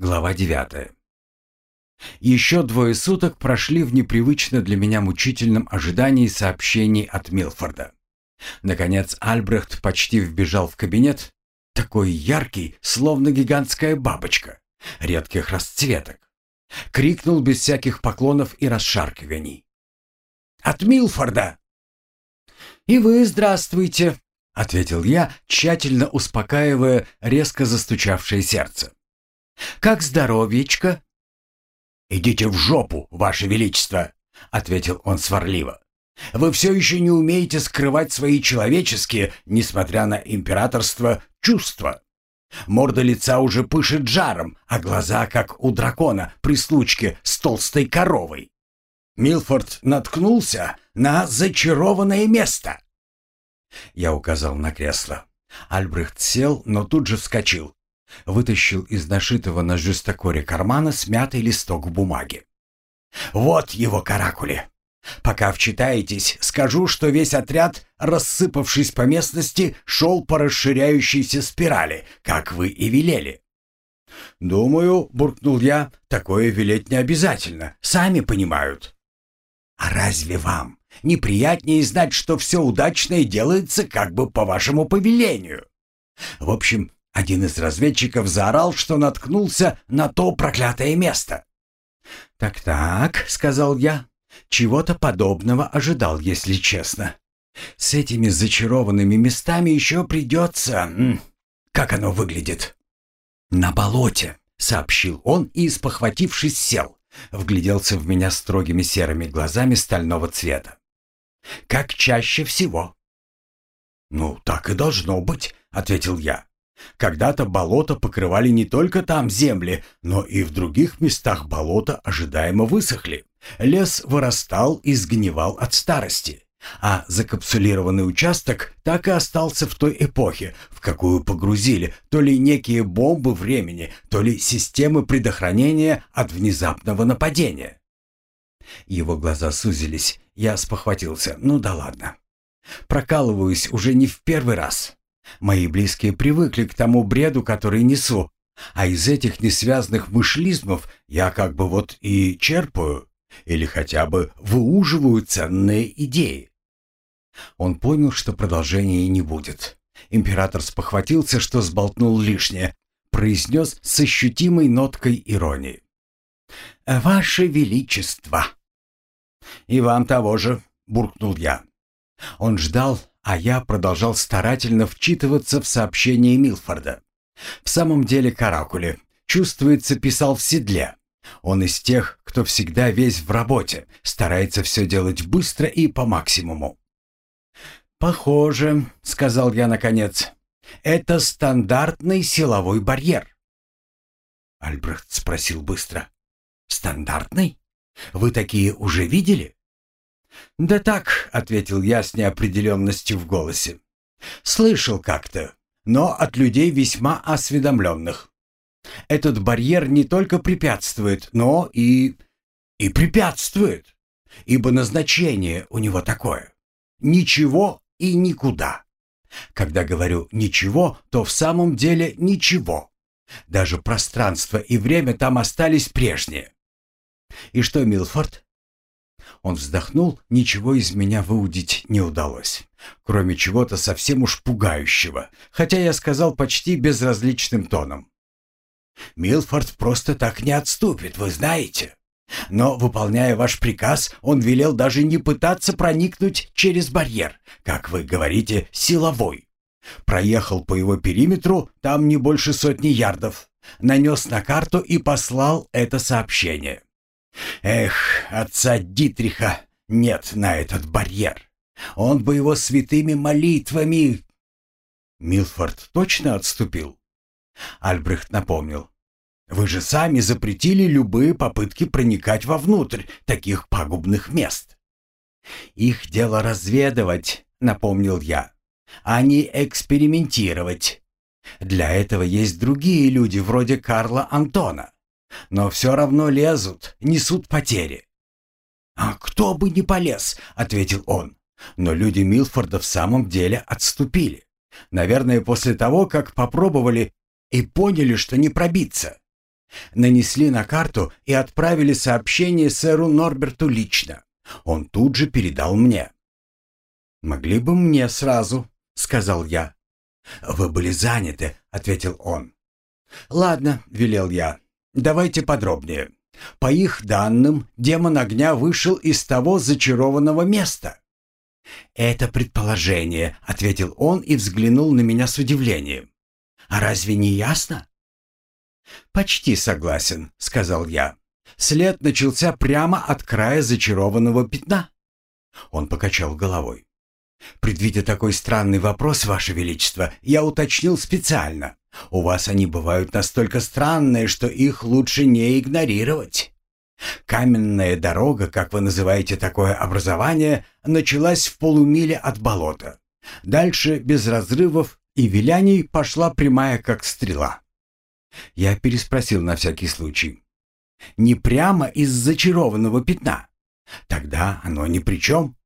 Глава 9. Еще двое суток прошли в непривычно для меня мучительном ожидании сообщений от Милфорда. Наконец Альбрехт почти вбежал в кабинет, такой яркий, словно гигантская бабочка, редких расцветок. Крикнул без всяких поклонов и расшаркиваний. «От Милфорда!» «И вы здравствуйте!» — ответил я, тщательно успокаивая резко застучавшее сердце. Как здоровьечко?» «Идите в жопу, Ваше Величество!» — ответил он сварливо. «Вы все еще не умеете скрывать свои человеческие, несмотря на императорство, чувства. Морда лица уже пышет жаром, а глаза, как у дракона при случке с толстой коровой. Милфорд наткнулся на зачарованное место». Я указал на кресло. Альбрехт сел, но тут же вскочил. Вытащил из нашитого на жестокоре кармана смятый листок бумаги. «Вот его каракули. Пока вчитаетесь, скажу, что весь отряд, рассыпавшись по местности, шел по расширяющейся спирали, как вы и велели». «Думаю», — буркнул я, — «такое велеть не обязательно, сами понимают». «А разве вам неприятнее знать, что все удачное делается как бы по вашему повелению?» В общем, один из разведчиков заорал, что наткнулся на то проклятое место. «Так-так», — сказал я, — «чего-то подобного ожидал, если честно. С этими зачарованными местами еще придется... Как оно выглядит?» «На болоте», — сообщил он и, спохватившись, сел. Вгляделся в меня строгими серыми глазами стального цвета. «Как чаще всего». «Ну, так и должно быть», — ответил я. Когда-то болота покрывали не только там земли, но и в других местах болота ожидаемо высохли. Лес вырастал и сгнивал от старости. А закапсулированный участок так и остался в той эпохе, в какую погрузили то ли некие бомбы времени, то ли системы предохранения от внезапного нападения. Его глаза сузились. Я спохватился. Ну да ладно. Прокалываюсь уже не в первый раз. Мои близкие привыкли к тому бреду, который несу, а из этих несвязных мышлизмов я как бы вот и черпаю, или хотя бы выуживаю ценные идеи. Он понял, что продолжения не будет. Император спохватился, что сболтнул лишнее, произнес с ощутимой ноткой иронии. «Ваше Величество!» «И вам того же!» — буркнул я. Он ждал, а я продолжал старательно вчитываться в сообщение Милфорда. В самом деле каракули. Чувствуется, писал в седле. Он из тех, кто всегда весь в работе, старается все делать быстро и по максимуму. «Похоже», — сказал я наконец, — «это стандартный силовой барьер». Альбрехт спросил быстро. «Стандартный? Вы такие уже видели?» «Да так», — ответил я с неопределенностью в голосе. «Слышал как-то, но от людей весьма осведомленных. Этот барьер не только препятствует, но и... и препятствует, ибо назначение у него такое. Ничего и никуда. Когда говорю «ничего», то в самом деле ничего. Даже пространство и время там остались прежние. И что, Милфорд, он вздохнул, ничего из меня выудить не удалось. Кроме чего-то совсем уж пугающего, хотя я сказал почти безразличным тоном. «Милфорд просто так не отступит, вы знаете. Но, выполняя ваш приказ, он велел даже не пытаться проникнуть через барьер, как вы говорите, силовой. Проехал по его периметру, там не больше сотни ярдов, нанес на карту и послал это сообщение. Эх, отца Дитриха нет на этот барьер. Он бы его святыми молитвами... Милфорд точно отступил? Альбрехт напомнил. Вы же сами запретили любые попытки проникать вовнутрь таких пагубных мест. Их дело разведывать, напомнил я, а не экспериментировать. Для этого есть другие люди вроде Карла Антона. Но все равно лезут, несут потери. «А кто бы не полез», — ответил он. Но люди Милфорда в самом деле отступили. Наверное, после того, как попробовали и поняли, что не пробиться. Нанесли на карту и отправили сообщение сэру Норберту лично. Он тут же передал мне. «Могли бы мне сразу», — сказал я. «Вы были заняты», — ответил он. «Ладно», — велел я, — «давайте подробнее. По их данным, демон огня вышел из того зачарованного места». «Это предположение», — ответил он и взглянул на меня с удивлением. «А разве не ясно?» «Почти согласен», — сказал я. «След начался прямо от края зачарованного пятна». Он покачал головой. «Предвидя такой странный вопрос, Ваше Величество, я уточнил специально. У вас они бывают настолько странные, что их лучше не игнорировать. Каменная дорога, как вы называете такое образование, началась в полумиле от болота. Дальше, без разрывов и виляний, пошла прямая, как стрела. Я переспросил на всякий случай. Не прямо из зачарованного пятна. Тогда оно ни при чем.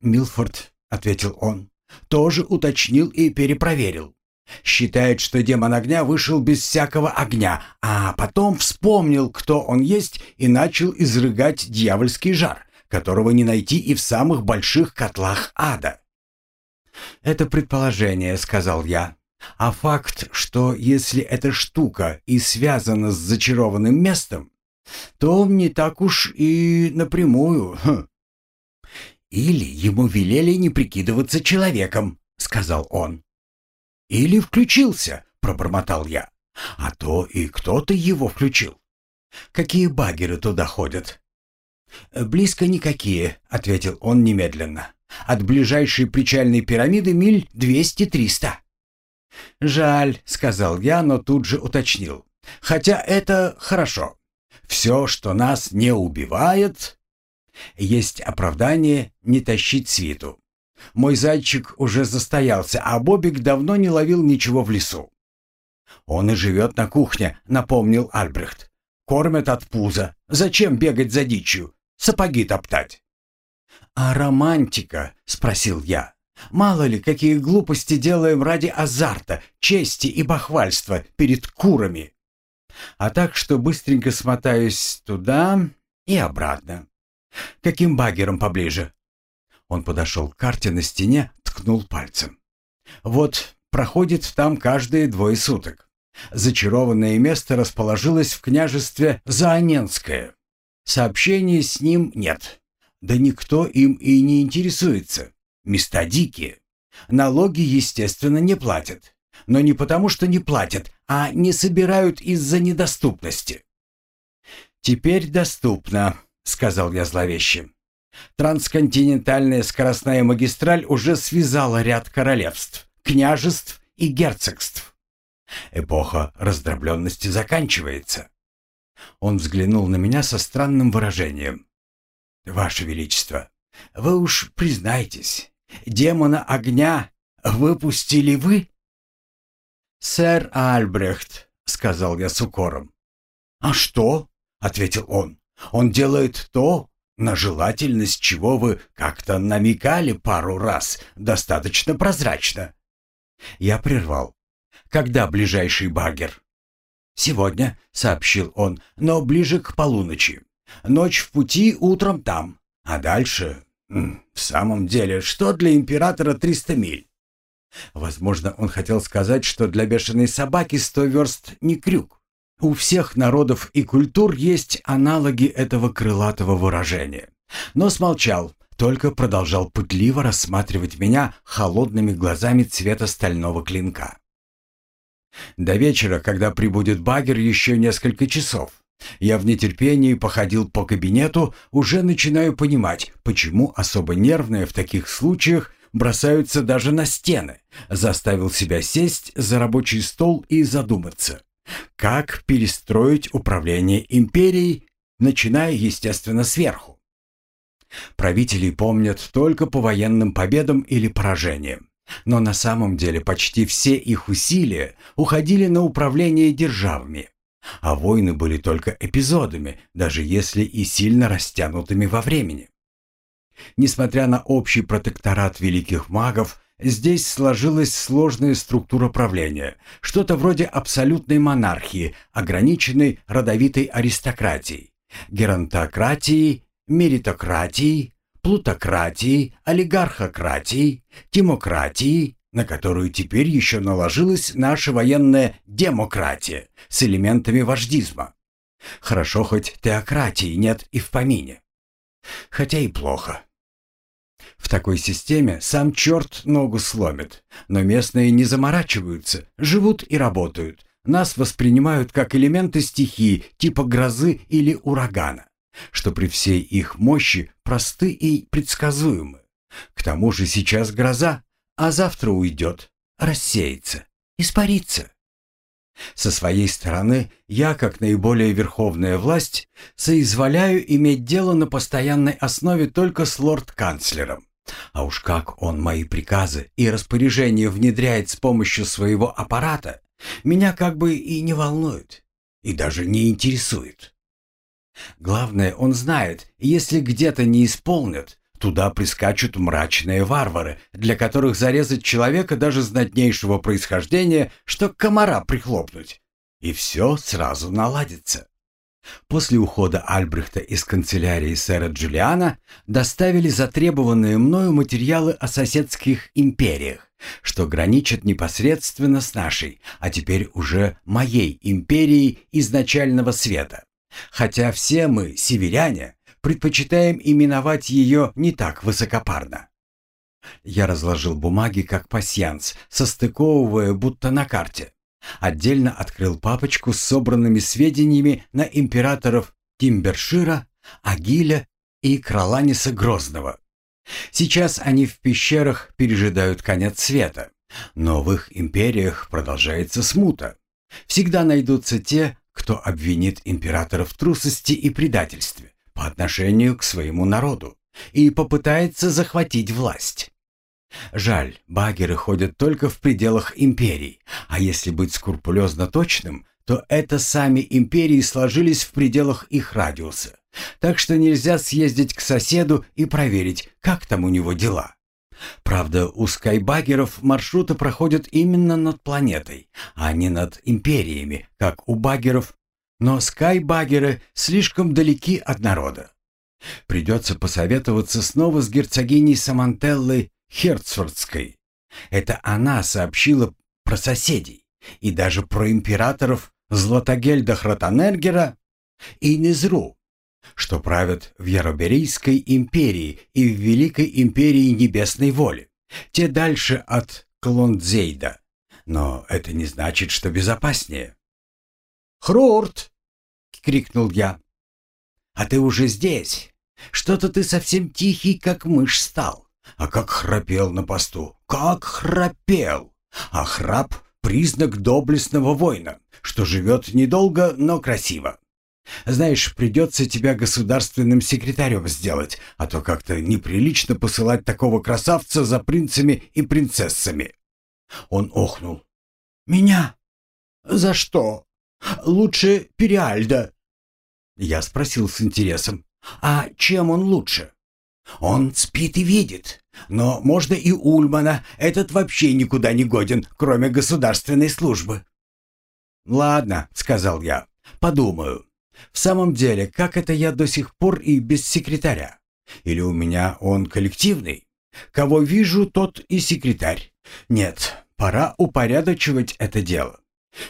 Милфорд, — ответил он, — тоже уточнил и перепроверил. Считает, что демон огня вышел без всякого огня, а потом вспомнил, кто он есть, и начал изрыгать дьявольский жар, которого не найти и в самых больших котлах ада. «Это предположение», — сказал я. «А факт, что если эта штука и связана с зачарованным местом, то не так уж и напрямую». Хм. «Или ему велели не прикидываться человеком», — сказал он. «Или включился», — пробормотал я. «А то и кто-то его включил. Какие багеры туда ходят?» «Близко никакие», — ответил он немедленно. «От ближайшей причальной пирамиды миль двести-триста». «Жаль», — сказал я, но тут же уточнил. «Хотя это хорошо. Все, что нас не убивает...» Есть оправдание не тащить свиту. Мой зайчик уже застоялся, а Бобик давно не ловил ничего в лесу. «Он и живет на кухне», — напомнил Альбрехт. «Кормят от пуза. Зачем бегать за дичью? Сапоги топтать». «А романтика?» — спросил я. «Мало ли, какие глупости делаем ради азарта, чести и бахвальства перед курами. А так что быстренько смотаюсь туда и обратно. Каким багером поближе?» Он подошел к карте на стене, ткнул пальцем. «Вот, проходит там каждые двое суток. Зачарованное место расположилось в княжестве Заоненское. Сообщений с ним нет. Да никто им и не интересуется. Места дикие. Налоги, естественно, не платят. Но не потому, что не платят, а не собирают из-за недоступности. «Теперь доступно», — сказал я зловеще. Трансконтинентальная скоростная магистраль уже связала ряд королевств, княжеств и герцогств. Эпоха раздробленности заканчивается. Он взглянул на меня со странным выражением. «Ваше Величество, вы уж признайтесь, демона огня выпустили вы?» «Сэр Альбрехт», — сказал я с укором. «А что?» — ответил он. «Он делает то, на желательность чего вы как-то намекали пару раз, достаточно прозрачно. Я прервал. Когда ближайший багер? Сегодня, сообщил он, но ближе к полуночи. Ночь в пути, утром там. А дальше... В самом деле, что для императора 300 миль? Возможно, он хотел сказать, что для бешеной собаки сто верст не крюк. У всех народов и культур есть аналоги этого крылатого выражения. Но смолчал, только продолжал пытливо рассматривать меня холодными глазами цвета стального клинка. До вечера, когда прибудет багер, еще несколько часов. Я в нетерпении походил по кабинету, уже начинаю понимать, почему особо нервные в таких случаях бросаются даже на стены. Заставил себя сесть за рабочий стол и задуматься. Как перестроить управление империей, начиная, естественно, сверху? Правители помнят только по военным победам или поражениям. Но на самом деле почти все их усилия уходили на управление державами. А войны были только эпизодами, даже если и сильно растянутыми во времени. Несмотря на общий протекторат великих магов, Здесь сложилась сложная структура правления, что-то вроде абсолютной монархии, ограниченной родовитой аристократией, геронтократией, меритократией, плутократией, олигархократией, демократией, на которую теперь еще наложилась наша военная демократия с элементами вождизма. Хорошо, хоть теократии нет и в помине. Хотя и плохо. В такой системе сам черт ногу сломит, но местные не заморачиваются, живут и работают. Нас воспринимают как элементы стихии, типа грозы или урагана, что при всей их мощи просты и предсказуемы. К тому же сейчас гроза, а завтра уйдет, рассеется, испарится. Со своей стороны, я, как наиболее верховная власть, соизволяю иметь дело на постоянной основе только с лорд-канцлером. А уж как он мои приказы и распоряжения внедряет с помощью своего аппарата, меня как бы и не волнует, и даже не интересует. Главное, он знает, если где-то не исполнят, Туда прискачут мрачные варвары, для которых зарезать человека даже знатнейшего происхождения, что комара прихлопнуть. И все сразу наладится. После ухода Альбрехта из канцелярии сэра Джулиана доставили затребованные мною материалы о соседских империях, что граничат непосредственно с нашей, а теперь уже моей империей изначального света. Хотя все мы, северяне, предпочитаем именовать ее не так высокопарно. Я разложил бумаги как пасьянс, состыковывая будто на карте. Отдельно открыл папочку с собранными сведениями на императоров Тимбершира, Агиля и Кроланиса Грозного. Сейчас они в пещерах пережидают конец света, но в их империях продолжается смута. Всегда найдутся те, кто обвинит императора в трусости и предательстве по отношению к своему народу и попытается захватить власть. Жаль, багеры ходят только в пределах империй, а если быть скрупулезно точным, то это сами империи сложились в пределах их радиуса. Так что нельзя съездить к соседу и проверить, как там у него дела. Правда, у скайбагеров маршруты проходят именно над планетой, а не над империями, как у багеров но скайбагеры слишком далеки от народа. Придется посоветоваться снова с герцогиней Самантеллой Херцфордской. Это она сообщила про соседей и даже про императоров Златогельда Хротонергера и Незру, что правят в Яроберийской империи и в Великой империи Небесной Воли. Те дальше от Клондзейда. Но это не значит, что безопаснее. «Хрурт!» — крикнул я. «А ты уже здесь? Что-то ты совсем тихий, как мышь стал. А как храпел на посту! Как храпел! А храп — признак доблестного воина, что живет недолго, но красиво. Знаешь, придется тебя государственным секретарем сделать, а то как-то неприлично посылать такого красавца за принцами и принцессами». Он охнул. «Меня? За что?» Лучше Периальда». Я спросил с интересом, «А чем он лучше?» «Он спит и видит. Но можно и Ульмана. Этот вообще никуда не годен, кроме государственной службы». «Ладно», — сказал я, — «подумаю. В самом деле, как это я до сих пор и без секретаря? Или у меня он коллективный? Кого вижу, тот и секретарь. Нет, пора упорядочивать это дело.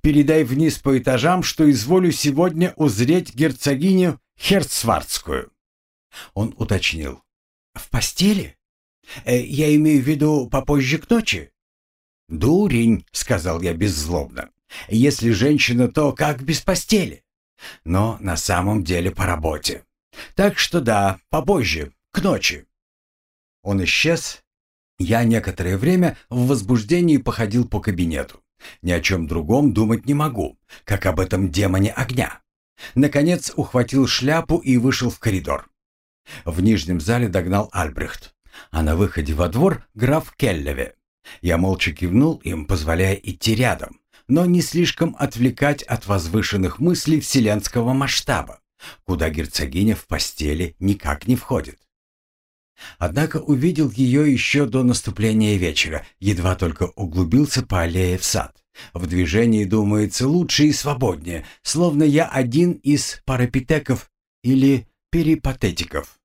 Передай вниз по этажам, что изволю сегодня узреть герцогиню Херцвардскую. Он уточнил. В постели? Э, я имею в виду попозже к ночи? Дурень, сказал я беззлобно. Если женщина, то как без постели? Но на самом деле по работе. Так что да, попозже, к ночи. Он исчез. Я некоторое время в возбуждении походил по кабинету. Ни о чем другом думать не могу, как об этом демоне огня. Наконец ухватил шляпу и вышел в коридор. В нижнем зале догнал Альбрехт, а на выходе во двор граф Келлеве. Я молча кивнул им, позволяя идти рядом, но не слишком отвлекать от возвышенных мыслей вселенского масштаба, куда герцогиня в постели никак не входит. Однако увидел ее еще до наступления вечера, едва только углубился по аллее в сад. В движении думается лучше и свободнее, словно я один из парапитеков или перипатетиков.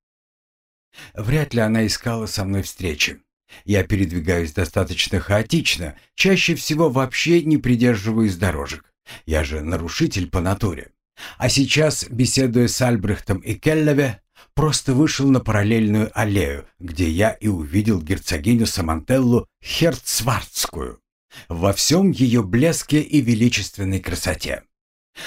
Вряд ли она искала со мной встречи. Я передвигаюсь достаточно хаотично, чаще всего вообще не придерживаюсь дорожек. Я же нарушитель по натуре. А сейчас, беседуя с Альбрехтом и Келлеве, просто вышел на параллельную аллею, где я и увидел герцогиню Самантеллу Херцвардскую во всем ее блеске и величественной красоте.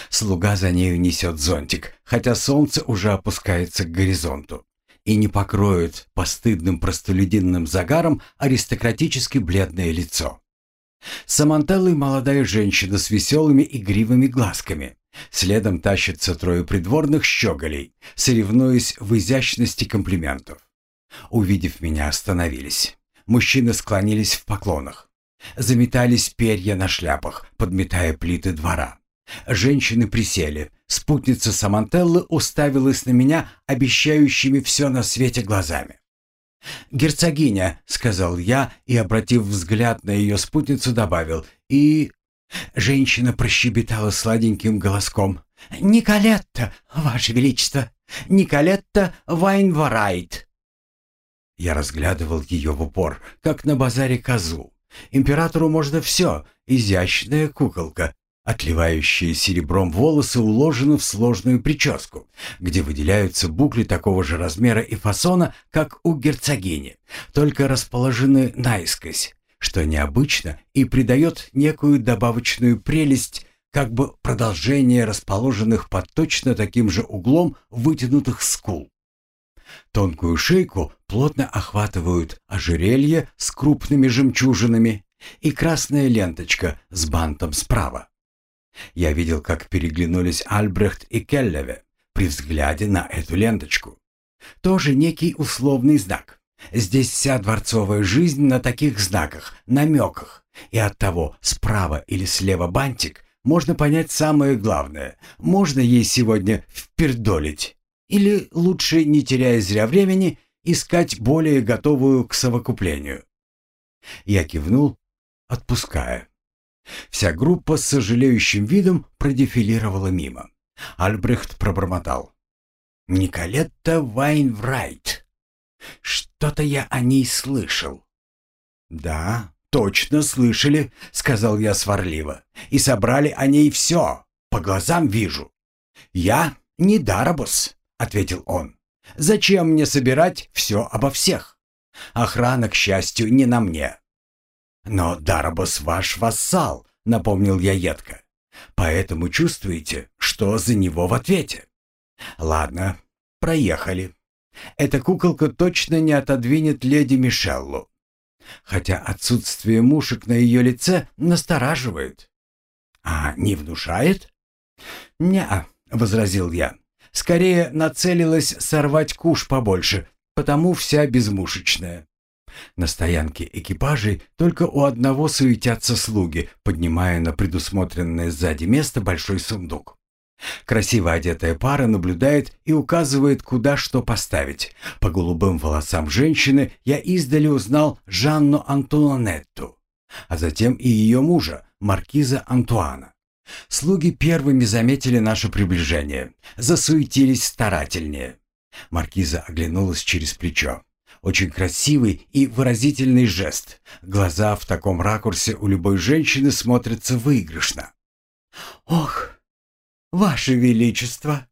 Слуга за нею несет зонтик, хотя солнце уже опускается к горизонту и не покроет постыдным простолюдинным загаром аристократически бледное лицо. Самантеллой молодая женщина с веселыми игривыми глазками. Следом тащатся трое придворных щеголей, соревнуясь в изящности комплиментов. Увидев меня, остановились. Мужчины склонились в поклонах. Заметались перья на шляпах, подметая плиты двора. Женщины присели. Спутница Самантеллы уставилась на меня обещающими все на свете глазами. «Герцогиня», — сказал я и, обратив взгляд на ее спутницу, добавил, и... Женщина прощебетала сладеньким голоском. «Николетта, Ваше Величество! Николетта Вайнварайт!» Я разглядывал ее в упор, как на базаре козу. Императору можно все, изящная куколка, Отливающие серебром волосы уложены в сложную прическу, где выделяются букли такого же размера и фасона, как у герцогини, только расположены наискось, что необычно и придает некую добавочную прелесть, как бы продолжение расположенных под точно таким же углом вытянутых скул. Тонкую шейку плотно охватывают ожерелье с крупными жемчужинами и красная ленточка с бантом справа. Я видел, как переглянулись Альбрехт и Келлеве при взгляде на эту ленточку. Тоже некий условный знак. Здесь вся дворцовая жизнь на таких знаках, намеках. И от того, справа или слева бантик, можно понять самое главное. Можно ей сегодня впердолить. Или лучше, не теряя зря времени, искать более готовую к совокуплению. Я кивнул, отпуская. Вся группа с сожалеющим видом продефилировала мимо. Альбрехт пробормотал. «Николетта Вайнврайт. Что-то я о ней слышал». «Да, точно слышали», — сказал я сварливо. «И собрали о ней все. По глазам вижу». «Я не Дарабус», — ответил он. «Зачем мне собирать все обо всех? Охрана, к счастью, не на мне. «Но Дарабос ваш вассал», — напомнил я едко. «Поэтому чувствуете, что за него в ответе». «Ладно, проехали. Эта куколка точно не отодвинет леди Мишеллу. Хотя отсутствие мушек на ее лице настораживает». «А не внушает?» «Не-а», возразил я. «Скорее нацелилась сорвать куш побольше, потому вся безмушечная. На стоянке экипажей только у одного суетятся слуги, поднимая на предусмотренное сзади место большой сундук. Красиво одетая пара наблюдает и указывает, куда что поставить. По голубым волосам женщины я издали узнал Жанну Антуанетту, а затем и ее мужа, маркиза Антуана. Слуги первыми заметили наше приближение, засуетились старательнее. Маркиза оглянулась через плечо. Очень красивый и выразительный жест. Глаза в таком ракурсе у любой женщины смотрятся выигрышно. «Ох, Ваше Величество!»